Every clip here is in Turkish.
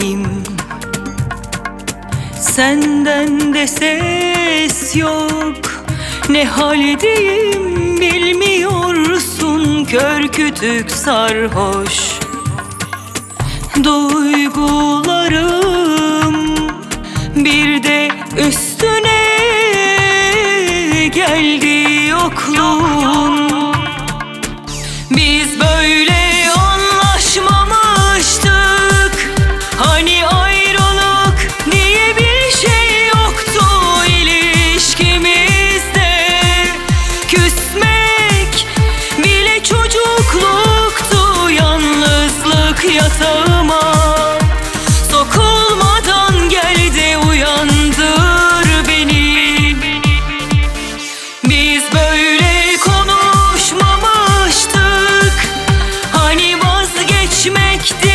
yüreğim Senden de ses yok. Ne haldeyim bilmiyorsun. Kör kütük sarhoş. Duygularım bir de üstüne Bırak yatağıma. Sokulmadan gel de uyandır beni. Biz böyle konuşmamıştık. Hani vazgeçmekti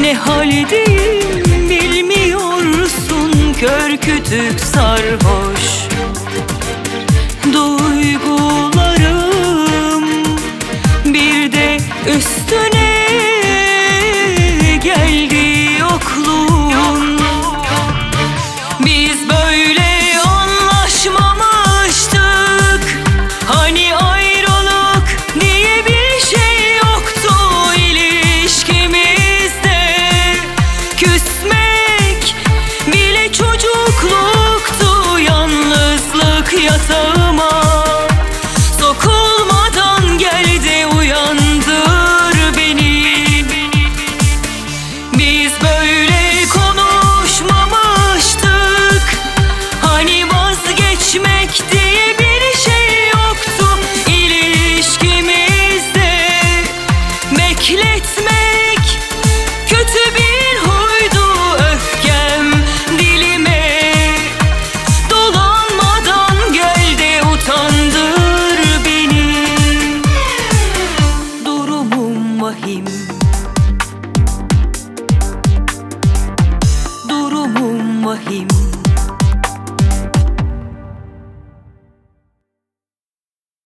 Ne haldeyim bilmiyorsun Kör kütük sarhoş. him.